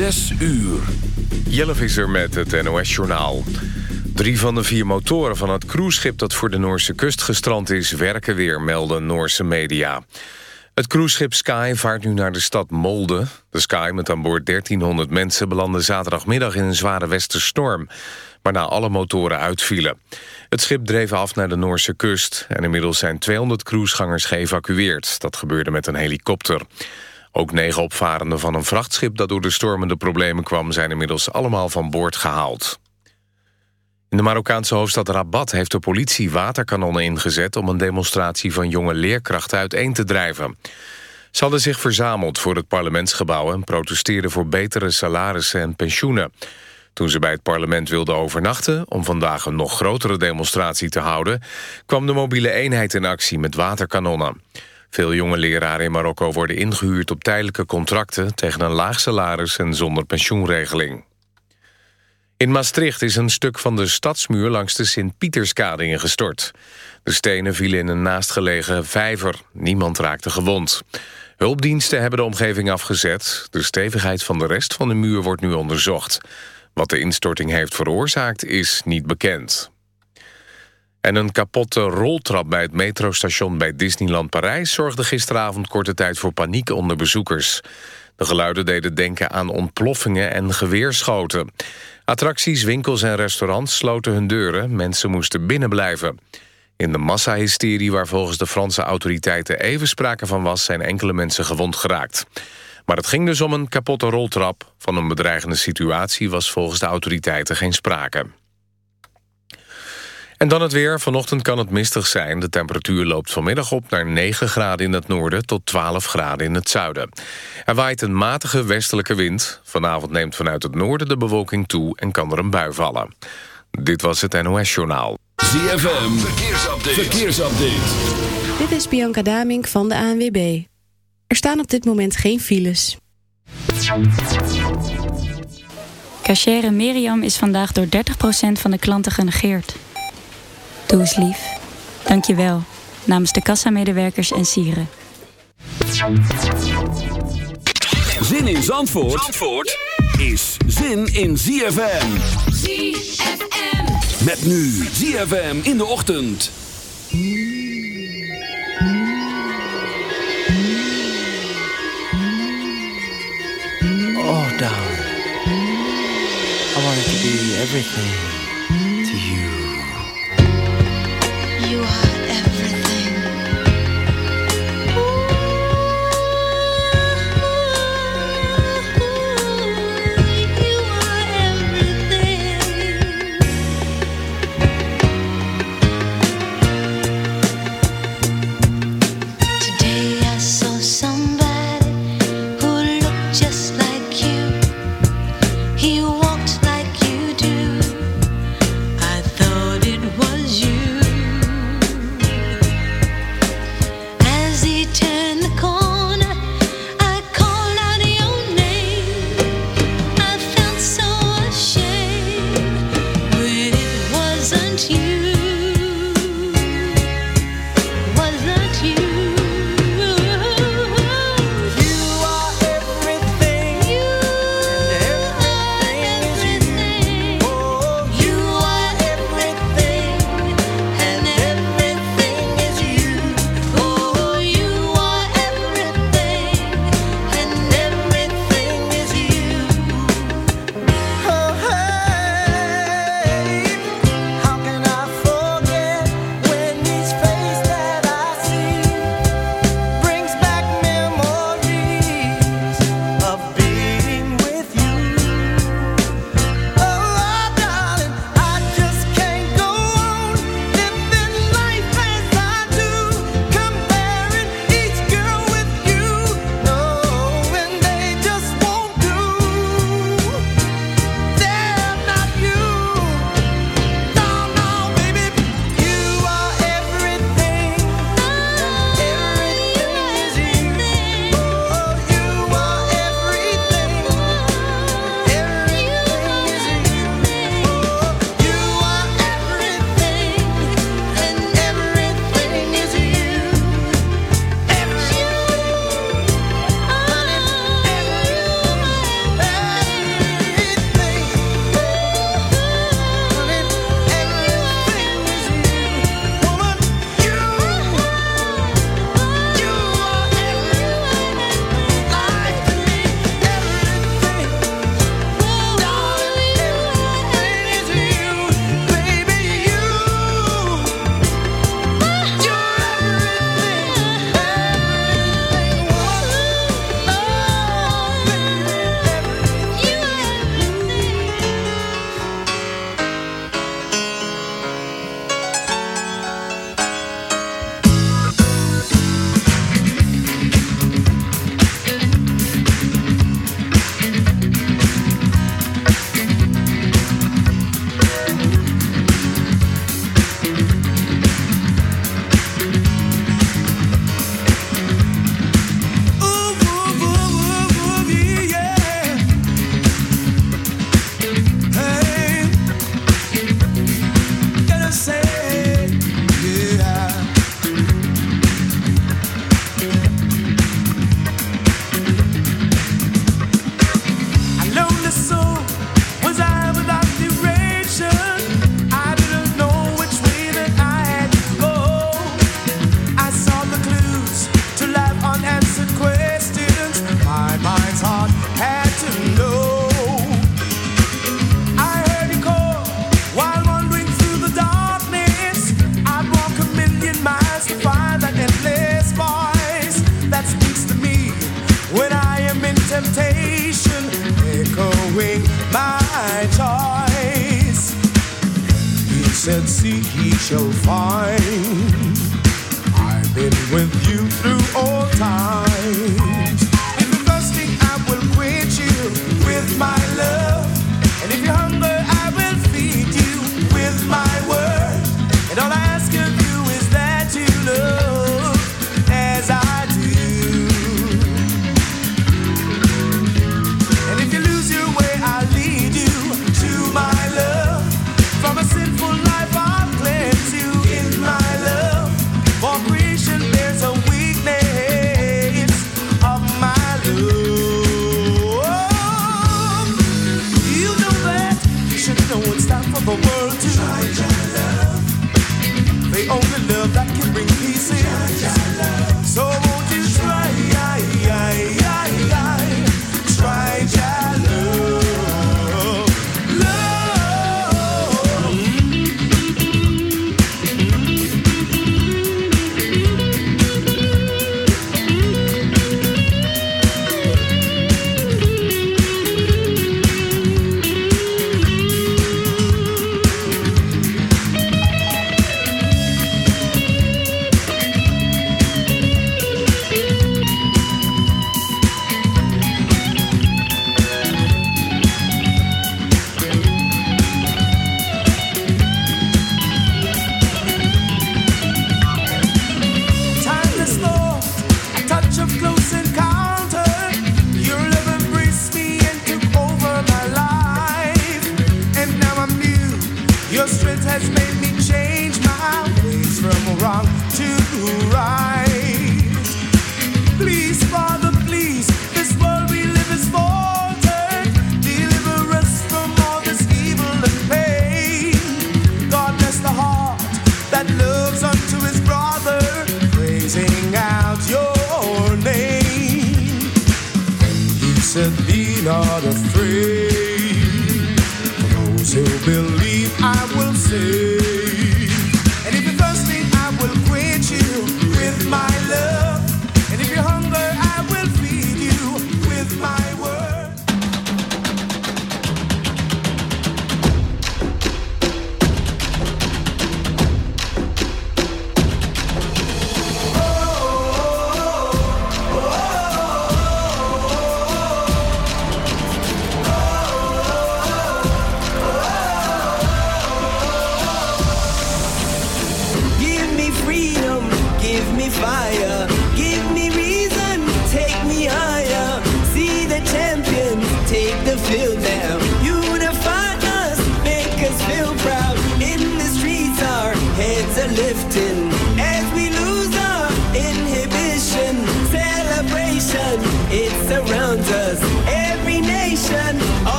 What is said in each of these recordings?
Zes uur. Jelle Visser met het NOS-journaal. Drie van de vier motoren van het cruiseschip dat voor de Noorse kust gestrand is... werken weer, melden Noorse media. Het cruiseschip Sky vaart nu naar de stad Molde. De Sky met aan boord 1300 mensen belandde zaterdagmiddag in een zware westerstorm... waarna alle motoren uitvielen. Het schip dreef af naar de Noorse kust... en inmiddels zijn 200 cruisegangers geëvacueerd. Dat gebeurde met een helikopter. Ook negen opvarenden van een vrachtschip dat door de stormende problemen kwam... zijn inmiddels allemaal van boord gehaald. In de Marokkaanse hoofdstad Rabat heeft de politie waterkanonnen ingezet... om een demonstratie van jonge leerkrachten uiteen te drijven. Ze hadden zich verzameld voor het parlementsgebouw... en protesteerden voor betere salarissen en pensioenen. Toen ze bij het parlement wilden overnachten... om vandaag een nog grotere demonstratie te houden... kwam de mobiele eenheid in actie met waterkanonnen. Veel jonge leraren in Marokko worden ingehuurd op tijdelijke contracten... tegen een laag salaris en zonder pensioenregeling. In Maastricht is een stuk van de stadsmuur langs de Sint-Pieterskade ingestort. De stenen vielen in een naastgelegen vijver. Niemand raakte gewond. Hulpdiensten hebben de omgeving afgezet. De stevigheid van de rest van de muur wordt nu onderzocht. Wat de instorting heeft veroorzaakt is niet bekend. En een kapotte roltrap bij het metrostation bij Disneyland Parijs... zorgde gisteravond korte tijd voor paniek onder bezoekers. De geluiden deden denken aan ontploffingen en geweerschoten. Attracties, winkels en restaurants sloten hun deuren. Mensen moesten binnenblijven. In de massahysterie waar volgens de Franse autoriteiten even sprake van was... zijn enkele mensen gewond geraakt. Maar het ging dus om een kapotte roltrap. Van een bedreigende situatie was volgens de autoriteiten geen sprake. En dan het weer. Vanochtend kan het mistig zijn. De temperatuur loopt vanmiddag op naar 9 graden in het noorden... tot 12 graden in het zuiden. Er waait een matige westelijke wind. Vanavond neemt vanuit het noorden de bewolking toe... en kan er een bui vallen. Dit was het NOS Journaal. ZFM, verkeersupdate. verkeersupdate. Dit is Bianca Damink van de ANWB. Er staan op dit moment geen files. Cachere Miriam is vandaag door 30% van de klanten genegeerd. Doe eens lief. Dank je wel. Namens de kassamedewerkers en sieren. Zin in Zandvoort, Zandvoort is zin in ZFM. ZFM. Met nu ZFM in de ochtend. Oh, darling. I wanted to be everything.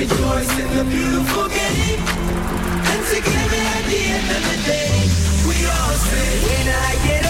rejoice in the beautiful game. And together at the end of the day, we all say, when I get up.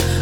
out.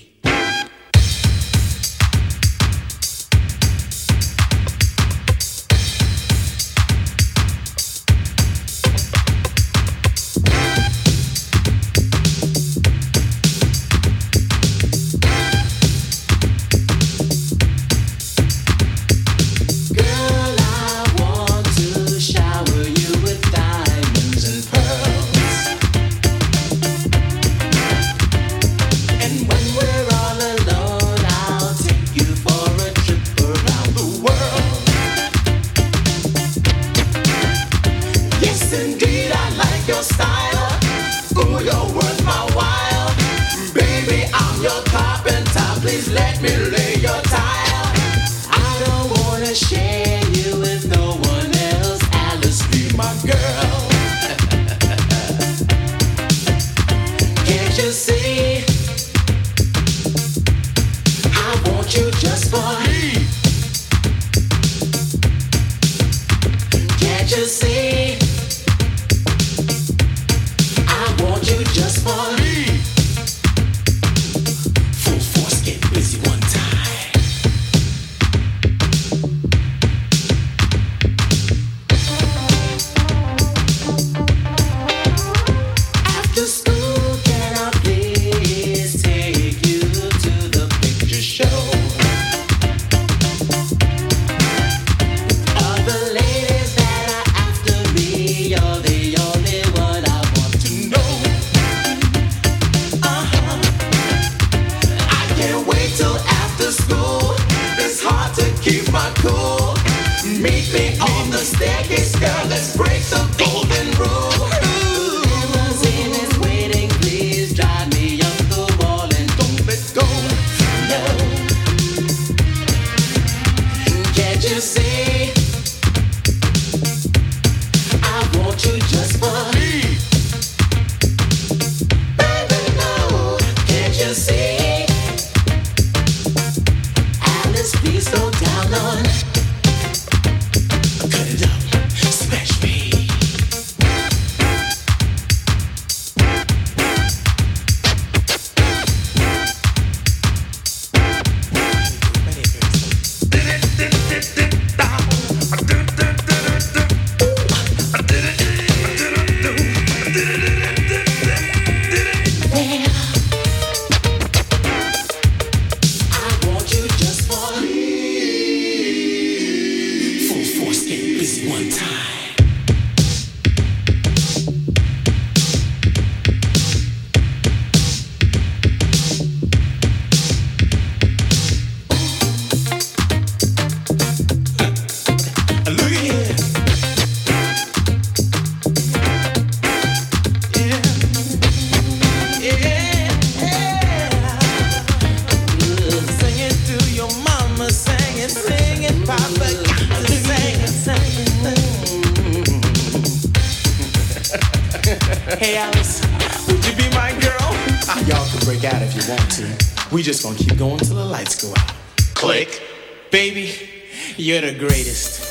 biggest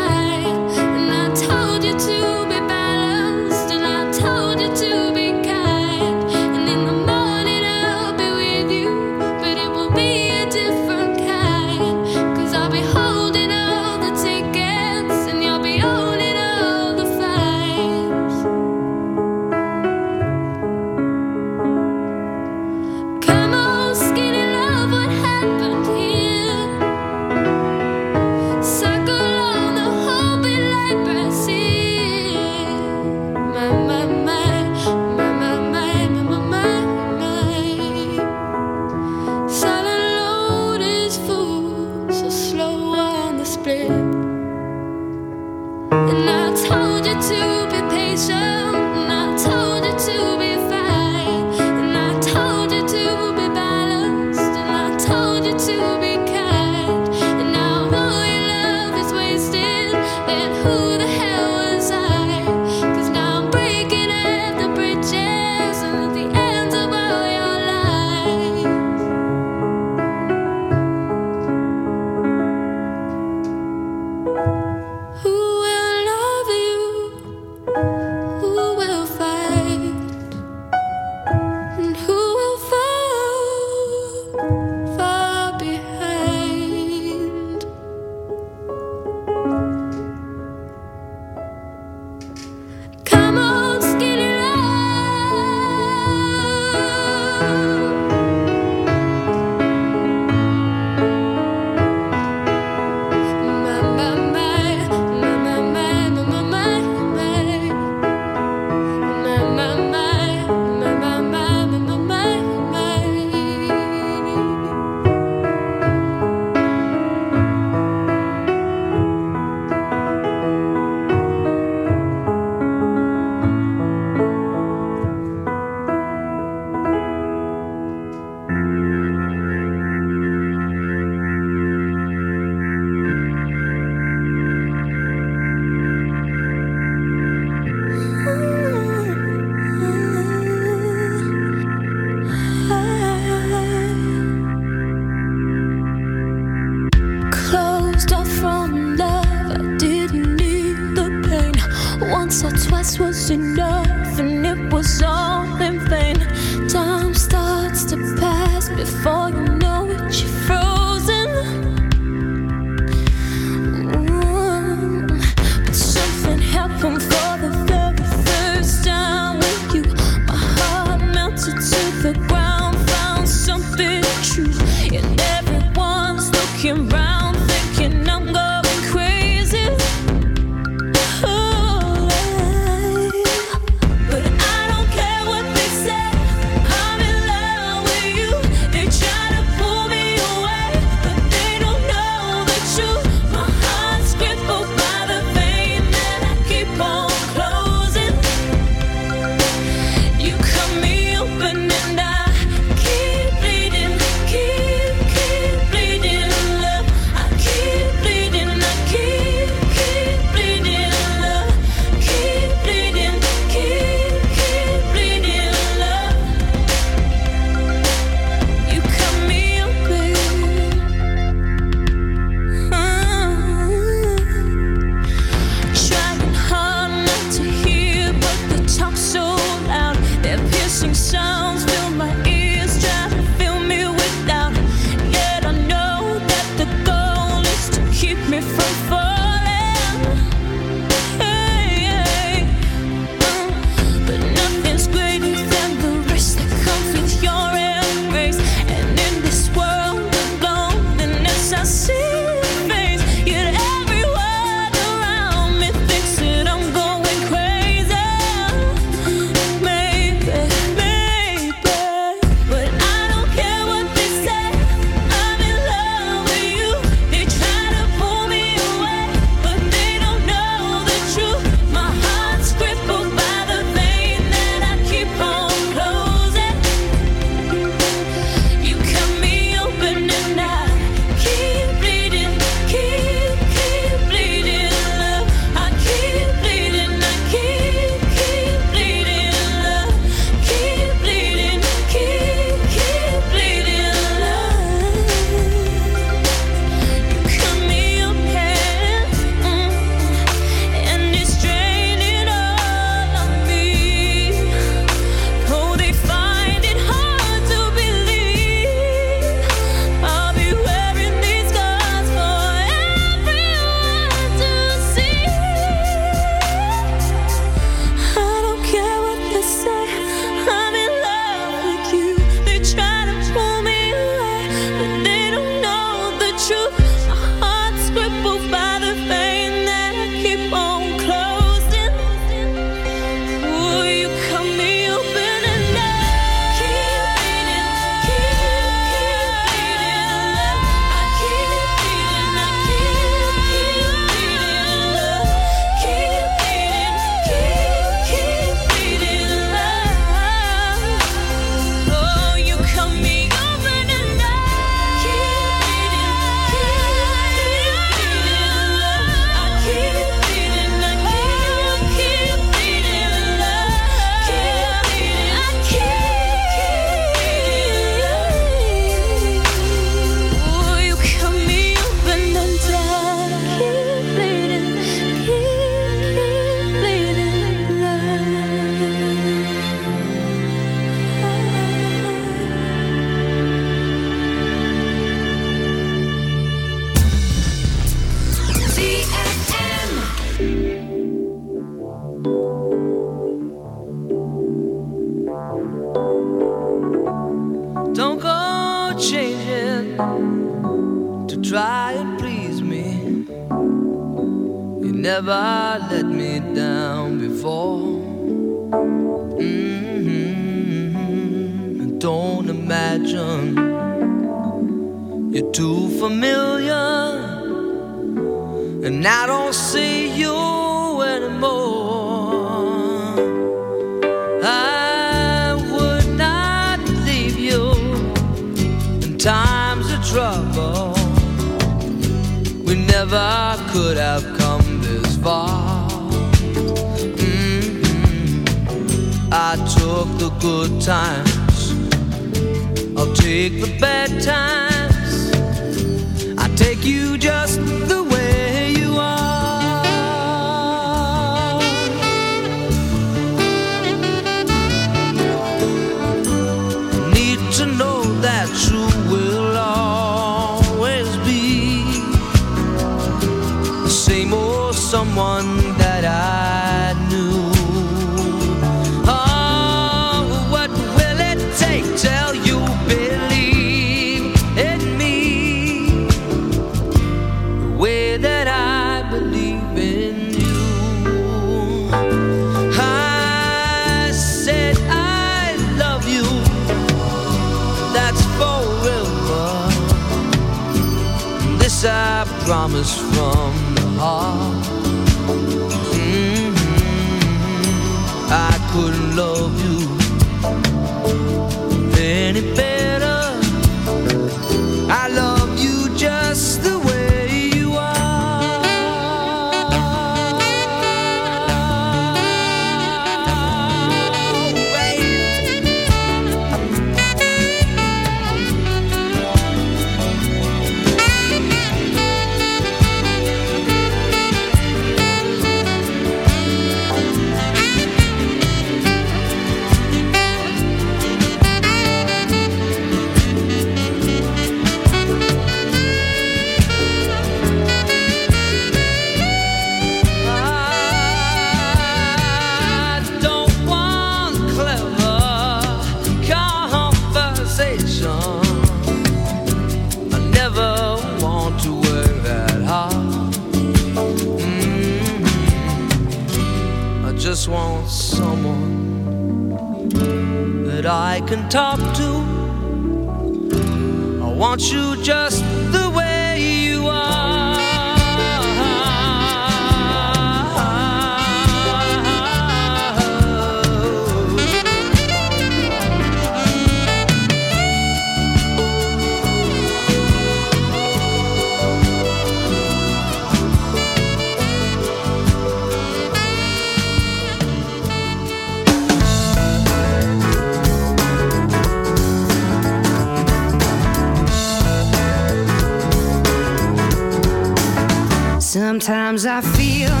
Sometimes I feel